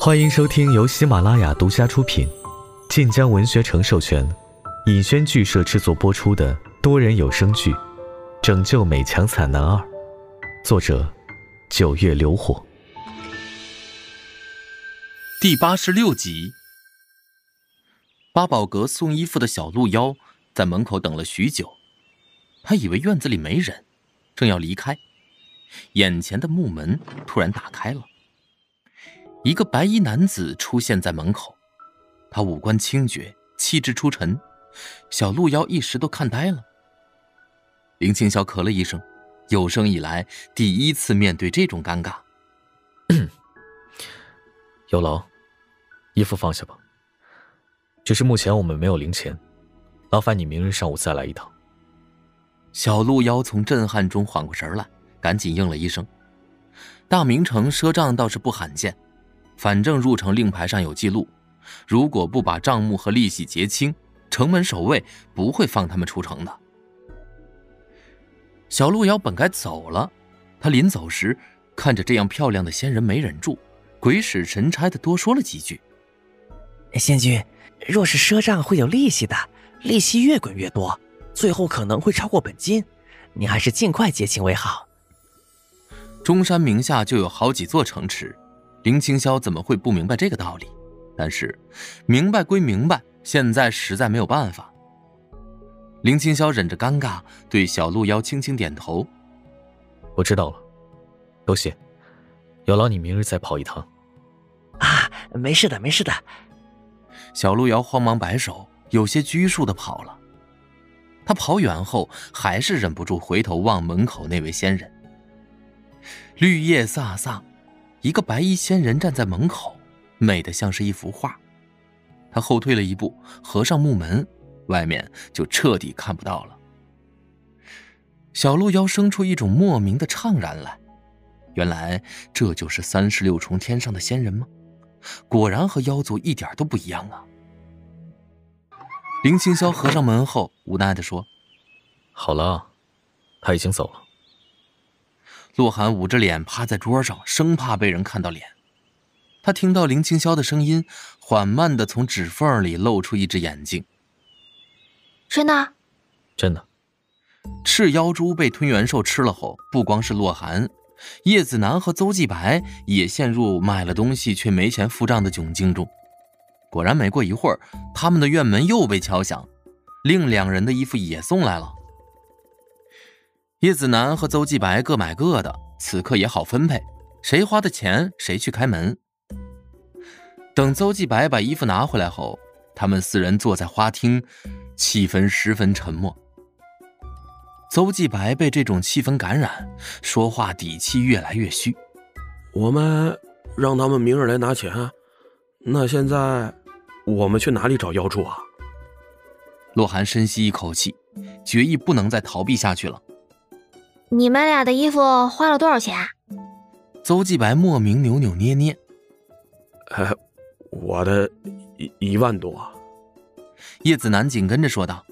欢迎收听由喜马拉雅独家出品、晋江文学城授权、尹轩剧社制作播出的多人有声剧《拯救美强惨男二》，作者：九月流火，第八十六集。八宝阁送衣服的小鹿妖在门口等了许久，他以为院子里没人，正要离开，眼前的木门突然打开了。一个白衣男子出现在门口，他五官清绝，气质出尘，小鹿妖一时都看呆了。林青霄咳了一声，有生以来第一次面对这种尴尬。有劳，衣服放下吧。只是目前我们没有零钱，劳烦你明日上午再来一趟。小鹿妖从震撼中缓过神来，赶紧应了一声。大明城赊账倒是不罕见。反正入城令牌上有记录，如果不把账目和利息结清，城门守卫不会放他们出城的。小路遥本该走了，他临走时看着这样漂亮的仙人，没忍住，鬼使神差的多说了几句：“仙君，若是赊账会有利息的，利息越滚越多，最后可能会超过本金，你还是尽快结清为好。”中山名下就有好几座城池。林青霄怎么会不明白这个道理？但是，明白归明白，现在实在没有办法。林青霄忍着尴尬，对小鹿妖轻轻点头：“我知道了，多谢，有劳你明日再跑一趟。”啊，没事的，没事的。小鹿妖慌忙摆手，有些拘束的跑了。他跑远后，还是忍不住回头望门口那位仙人。绿叶飒飒。一个白衣仙人站在门口，美得像是一幅画。他后退了一步，合上木门，外面就彻底看不到了。小鹿妖生出一种莫名的怅然来，原来这就是三十六重天上的仙人吗？果然和妖族一点都不一样啊！林青霄合上门后，无奈地说：“好了，他已经走了。”洛寒捂着脸趴在桌上，生怕被人看到脸。他听到林青霄的声音，缓慢的从指缝里露出一只眼睛。真的？真的。赤妖猪被吞元兽吃了后，不光是洛寒，叶子楠和邹继白也陷入买了东西却没钱付账的窘境中。果然，没过一会儿，他们的院门又被敲响，另两人的衣服也送来了。叶子楠和邹继白各买各的，此刻也好分配，谁花的钱谁去开门。等邹继白把衣服拿回来后，他们四人坐在花厅，气氛十分沉默。邹继白被这种气氛感染，说话底气越来越虚。我们让他们明日来拿钱，那现在我们去哪里找妖柱啊？洛寒深吸一口气，决意不能再逃避下去了。你们俩的衣服花了多少钱？邹继白莫名扭扭捏捏。呃，我的一一万多。叶子楠紧跟着说道：“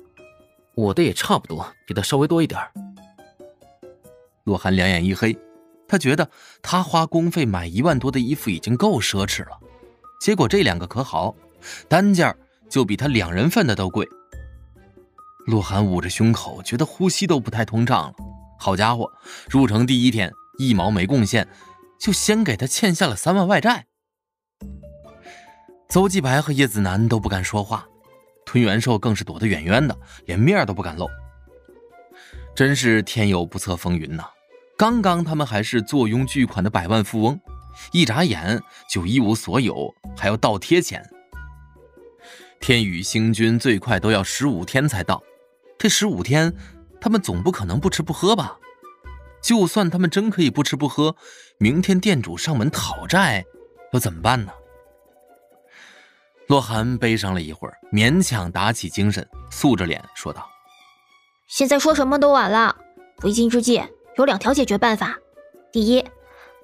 我的也差不多，比他稍微多一点。”洛寒两眼一黑，他觉得他花公费买一万多的衣服已经够奢侈了，结果这两个可好，单件就比他两人份的都贵。洛寒捂着胸口，觉得呼吸都不太通畅了。好家伙，入城第一天一毛没贡献，就先给他欠下了三万外债。邹继白和叶子楠都不敢说话，吞元兽更是躲得远远的，连面都不敢露。真是天有不测风云呐！刚刚他们还是坐拥巨款的百万富翁，一眨眼就一无所有，还要倒贴钱。天宇星君最快都要十五天才到，这十五天。他们总不可能不吃不喝吧？就算他们真可以不吃不喝，明天店主上门讨债，又怎么办呢？洛寒悲伤了一会儿，勉强打起精神，素着脸说道：“现在说什么都晚了。为今之计，有两条解决办法。第一，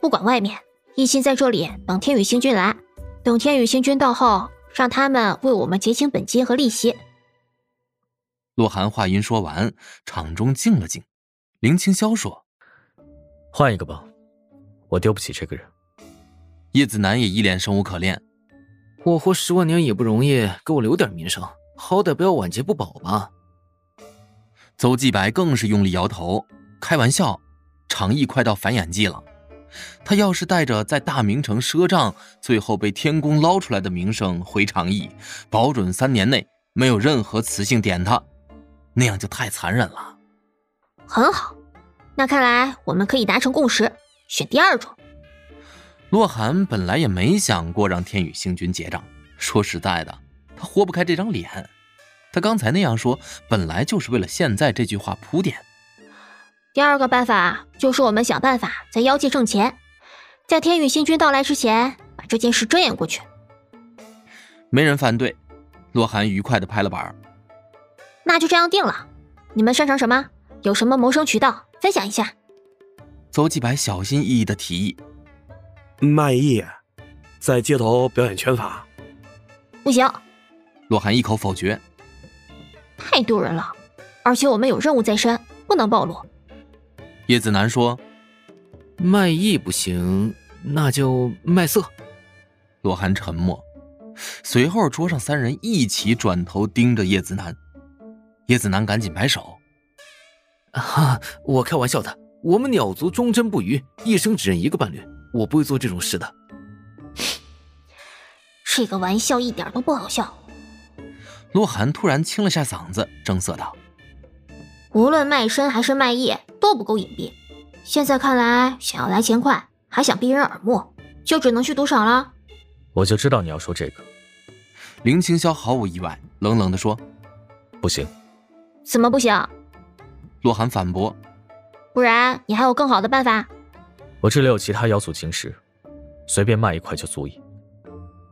不管外面，一心在这里等天宇星君来。等天宇星君到后，让他们为我们结清本金和利息。”洛寒话音说完，场中静了静。林青霄说：“换一个吧，我丢不起这个人。”叶子楠也一脸生无可恋。我活十万年也不容易，给我留点名声，好歹不要晚节不保吧。邹继白更是用力摇头，开玩笑，长意快到繁衍季了。他要是带着在大明城赊账，最后被天宫捞出来的名声回长义，保准三年内没有任何雌性点他，那样就太残忍了。很好，那看来我们可以达成共识，选第二种。洛寒本来也没想过让天宇星君结账，说实在的，他豁不开这张脸。他刚才那样说，本来就是为了现在这句话铺垫。第二个办法就是我们想办法在妖界挣钱，在天宇星君到来之前把这件事遮掩过去。没人反对，洛寒愉快的拍了板那就这样定了。你们擅长什么？有什么谋生渠道？分享一下。邹继白小心翼翼的提议：卖艺，在街头表演拳法。不行。洛寒一口否决。太丢人了，而且我们有任务在身，不能暴露。叶子楠说：“卖艺不行，那就卖色。”洛寒沉默，随后桌上三人一起转头盯着叶子楠。叶子楠赶紧摆手：“哈，我开玩笑的。我们鸟族忠贞不渝，一生只认一个伴侣，我不会做这种事的。”这个玩笑一点都不好笑。洛寒突然清了下嗓子，正色道：“无论卖身还是卖艺都不够隐蔽。现在看来，想要来钱快，还想避人耳目，就只能去赌场了。”我就知道你要说这个。林青霄毫无意外，冷冷地说：“不行。”“怎么不行？”洛寒反驳：“不然你还有更好的办法？”“我这里有其他妖族晶石，随便卖一块就足以。”“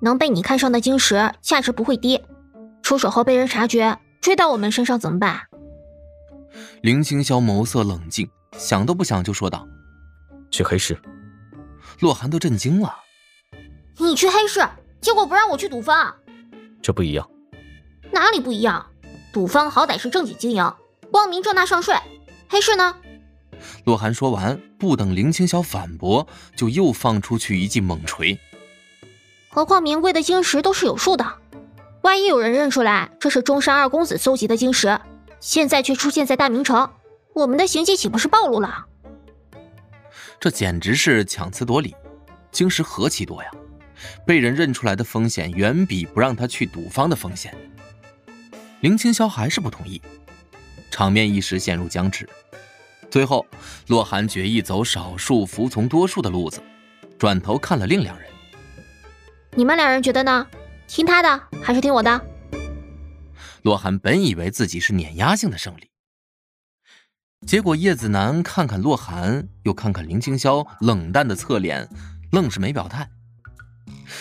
能被你看上的晶石，价值不会低。”出手后被人察觉，追到我们身上怎么办？林清霄眸色冷静，想都不想就说道：“去黑市。”洛寒都震惊了：“你去黑市，结果不让我去赌坊？这不一样。哪里不一样？赌坊好歹是正经经营，光明正大上税。黑市呢？”洛寒说完，不等林青晓反驳，就又放出去一记猛锤。何况名贵的晶石都是有数的。万一有人认出来这是中山二公子搜集的晶石，现在却出现在大明城，我们的行迹岂不是暴露了？这简直是强词夺理！晶石何其多呀，被人认出来的风险远比不让他去赌坊的风险。林青霄还是不同意，场面一时陷入僵持。最后，洛寒决意走少数服从多数的路子，转头看了另两人：“你们两人觉得呢？”听他的还是听我的？洛寒本以为自己是碾压性的胜利，结果叶子楠看看洛寒，又看看林青霄冷淡的侧脸，愣是没表态。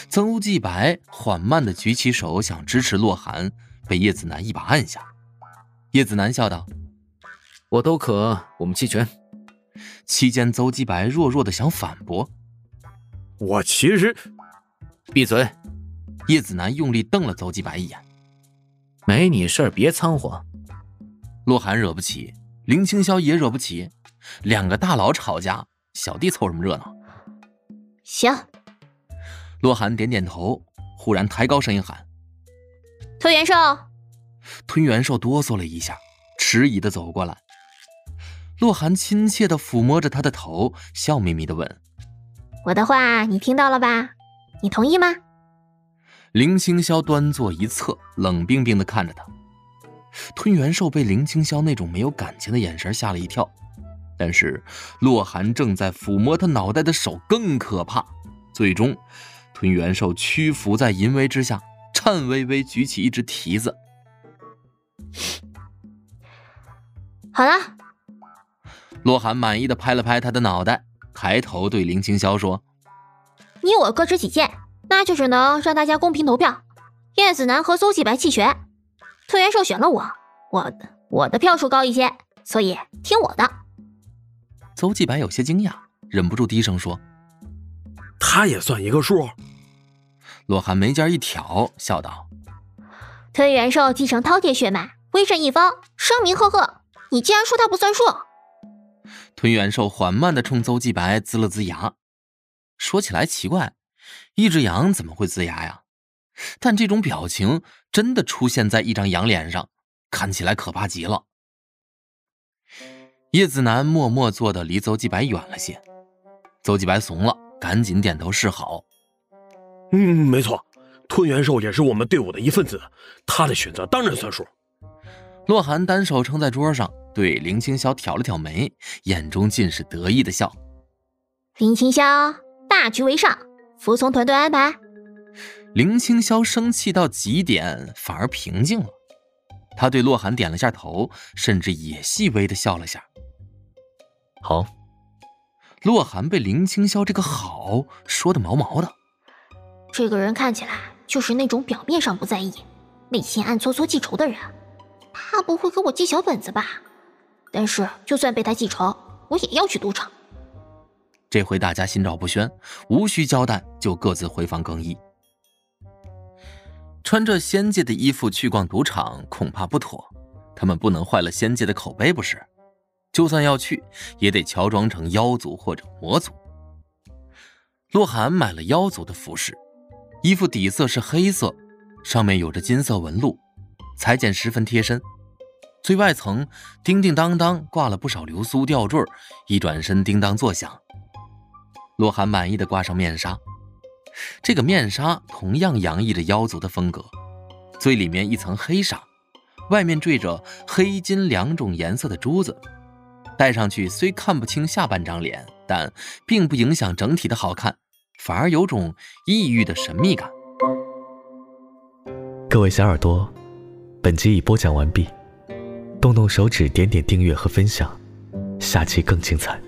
邹继白缓慢的举起手想支持洛寒，被叶子楠一把按下。叶子楠笑道：“我都可，我们弃权。”期间，邹继白弱弱的想反驳：“我其实……闭嘴。”叶子楠用力瞪了邹继白一眼，没你事儿，别掺和。洛寒惹不起，林青霄也惹不起，两个大佬吵架，小弟凑什么热闹？行。洛寒点点头，忽然抬高声音喊：“吞元兽！”吞元兽哆嗦了一下，迟疑的走过来。洛寒亲切的抚摸着他的头，笑眯眯的问：“我的话你听到了吧？你同意吗？”林清霄端坐一侧，冷冰冰的看着他。吞元兽被林清霄那种没有感情的眼神吓了一跳，但是洛寒正在抚摸他脑袋的手更可怕。最终，吞元兽屈服在淫威之下，颤巍巍举起一只蹄子。好了，洛寒满意的拍了拍他的脑袋，抬头对林青霄说：“你我各执己见。”那就只能让大家公平投票，叶子楠和邹继白弃权，特元兽选了我，我的我的票数高一些，所以听我的。邹继白有些惊讶，忍不住低声说：“他也算一个数。”洛寒眉尖一挑，笑道：“吞元兽继承饕餮血脉，威震一方，声名赫赫。你竟然说他不算数？”吞元兽缓慢的冲邹继白呲了呲牙，说起来奇怪。一只羊怎么会呲牙呀？但这种表情真的出现在一张羊脸上，看起来可怕极了。叶子楠默默坐的离邹继白远了些，邹继白怂了，赶紧点头示好。嗯，没错，吞元兽也是我们队伍的一份子，他的选择当然算数。洛寒单手撑在桌上，对林青霄挑了挑眉，眼中尽是得意的笑。林青霄，大局为上，服从团队安排。林青霄生气到极点，反而平静了。他对洛寒点了下头，甚至也细微的笑了下。好。洛寒被林青霄这个“好”说的毛毛的。这个人看起来就是那种表面上不在意，内心暗搓搓记仇的人。他不会给我记小本子吧？但是就算被他记仇，我也要去赌场。这回大家心照不宣，无需交代，就各自回房更衣。穿着仙界的衣服去逛赌场恐怕不妥，他们不能坏了仙界的口碑，不是？就算要去，也得乔装成妖族或者魔族。洛寒买了妖族的服饰，衣服底色是黑色，上面有着金色纹路，裁剪十分贴身。最外层叮叮当当挂了不少流苏吊坠，一转身叮当作响。洛寒满意的挂上面纱。这个面纱同样洋溢着妖族的风格，最里面一层黑纱，外面缀着黑金两种颜色的珠子，戴上去虽看不清下半张脸，但并不影响整体的好看，反而有种异域的神秘感。各位小耳朵，本集已播讲完毕，动动手指点点订阅和分享，下期更精彩。